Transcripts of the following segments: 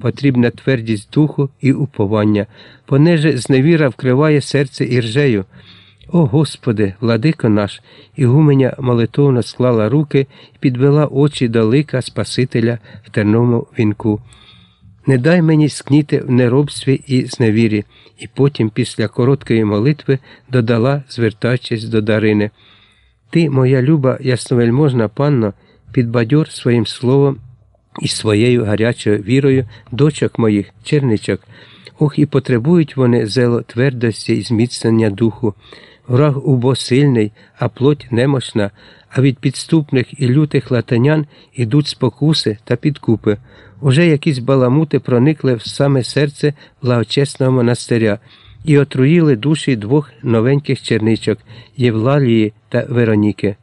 потрібна твердість духу і уповання, понеже зневіра вкриває серце іржею. О Господи, владико наш, Ігуменя молитовно склала руки і підвела очі до лика Спасителя в терному вінку. Не дай мені скніти в неробстві і зневірі, і потім, після короткої молитви, додала, звертаючись до Дарини. Ти, моя люба, ясновельможна панно, підбадьор своїм словом і своєю гарячою вірою дочок моїх, черничок. Ох, і потребують вони зело твердості і зміцнення духу. Враг убо сильний, а плоть немощна, а від підступних і лютих латанян ідуть спокуси та підкупи. Уже якісь баламути проникли в саме серце благочесного монастиря і отруїли душі двох новеньких черничок Євлалії та Вероніки.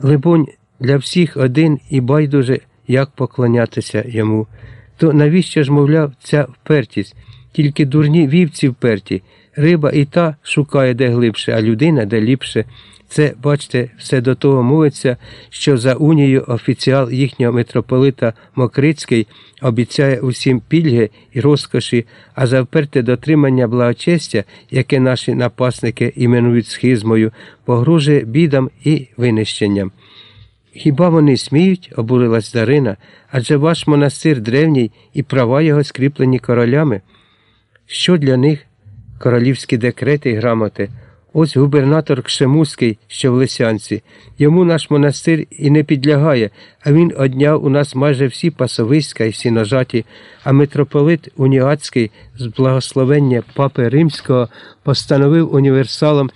Либонь, для всіх один і байдуже, як поклонятися йому. То навіщо ж, мовляв, ця впертість? Тільки дурні вівці вперті, риба і та шукає де глибше, а людина де ліпше. Це, бачите, все до того мовиться, що за унією офіціал їхнього митрополита Мокрицький обіцяє усім пільги і розкоші, а за вперте дотримання благочестя, яке наші напасники іменують схизмою, погрожує бідам і винищенням. Хіба вони сміють, обурилась Дарина, адже ваш монастир древній і права його скріплені королями? Що для них королівські декрети і грамоти? Ось губернатор Кшемуський, що в Лисянці. Йому наш монастир і не підлягає, а він одняв у нас майже всі пасовиська і нажаті, а митрополит Уніатський з благословення папи Римського постановив універсалом,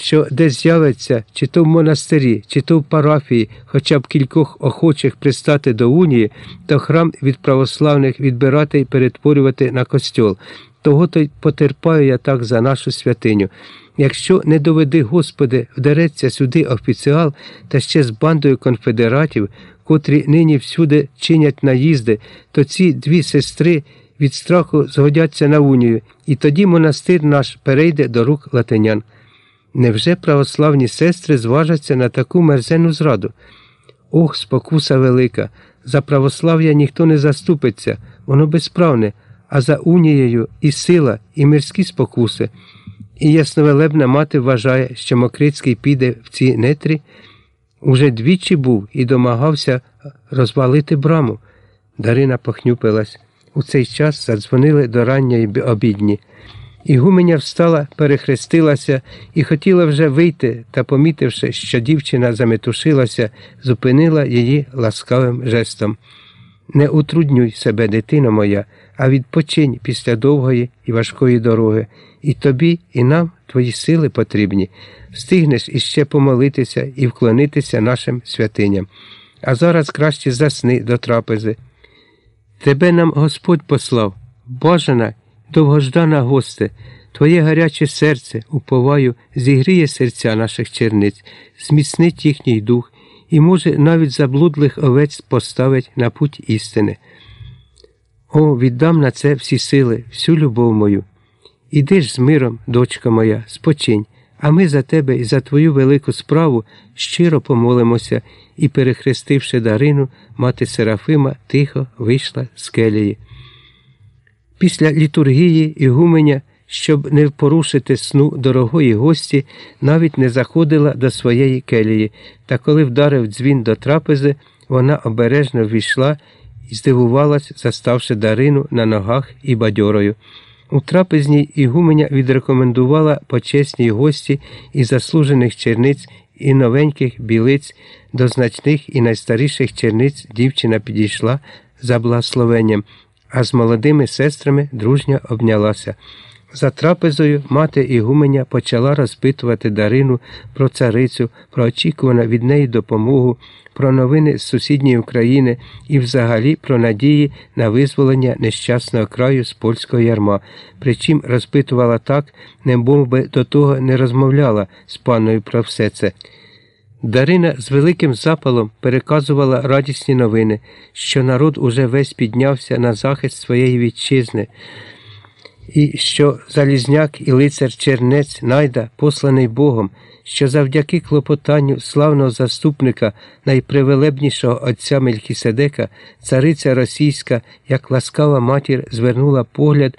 що де з'явиться, чи то в монастирі, чи то в парафії, хоча б кількох охочих пристати до унії, то храм від православних відбирати і перетворювати на костьол. Того то й потерпаю я так за нашу святиню. Якщо не доведи, Господи, вдареться сюди офіціал та ще з бандою конфедератів, котрі нині всюди чинять наїзди, то ці дві сестри від страху згодяться на унію, і тоді монастир наш перейде до рук латинян. Невже православні сестри зважаться на таку мерзену зраду? Ох, спокуса велика! За православ'я ніхто не заступиться, воно безправне, а за унією і сила, і мирські спокуси. І ясновелебна мати вважає, що Мокрицький піде в ці нетрі, уже двічі був і домагався розвалити браму. Дарина похнюпилась. У цей час задзвонили до ранньої обідні. Ігуменя встала, перехрестилася і хотіла вже вийти, та, помітивши, що дівчина заметушилася, зупинила її ласкавим жестом. Не утруднюй себе, дитино моя, а відпочинь після довгої і важкої дороги. І тобі, і нам твої сили потрібні. Встигнеш іще помолитися і вклонитися нашим святиням. А зараз краще засни до трапези. Тебе нам Господь послав, бажана, довгождана госте, Твоє гаряче серце, уповаю, зігріє серця наших черниць, зміцнить їхній дух і, може, навіть заблудлих овець поставить на путь істини. О, віддам на це всі сили, всю любов мою. Іди ж з миром, дочка моя, спочинь, а ми за тебе і за твою велику справу щиро помолимося і, перехрестивши Дарину, мати Серафима тихо вийшла з келії. Після літургії Ігуменя, щоб не порушити сну дорогої гості, навіть не заходила до своєї келії, та коли вдарив дзвін до трапези, вона обережно ввійшла і здивувалась, заставши Дарину на ногах і бадьорою. У трапезній Ігуменя відрекомендувала почесній гості і заслужених черниць і новеньких білиць до значних і найстаріших черниць дівчина підійшла за благословенням, а з молодими сестрами дружньо обнялася. За трапезою мати Ігуменя почала розпитувати Дарину про царицю, про очікувану від неї допомогу, про новини з сусідньої України і взагалі про надії на визволення нещасного краю з польського ярма, причим розпитувала так, не би до того не розмовляла з паною про все це. Дарина з великим запалом переказувала радісні новини, що народ уже весь піднявся на захист своєї вітчизни. і що Залізняк і лицар Чернець Найда, посланий Богом, що завдяки клопотанню славного заступника найпривелебнішого отця Мельхіседека, цариця російська, як ласкава матір, звернула погляд